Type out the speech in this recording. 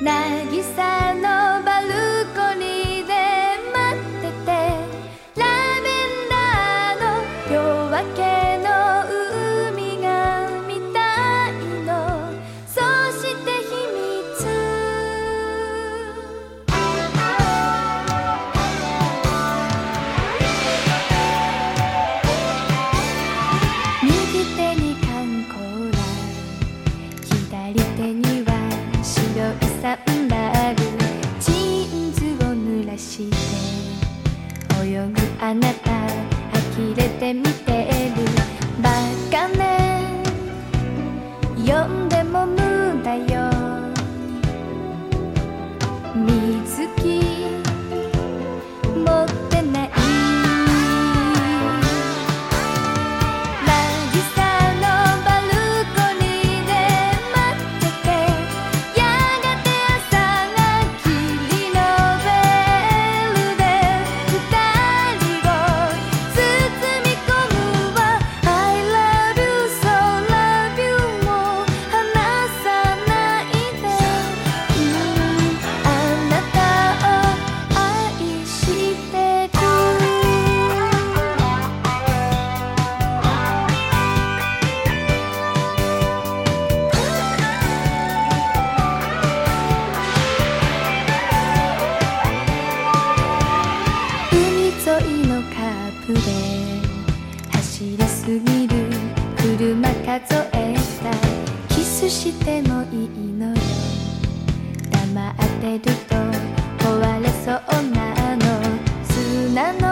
渚の呼んでも無ふれ走りすぎる車数えた。キスしてもいいのよ。黙ってると壊れそうなの。砂の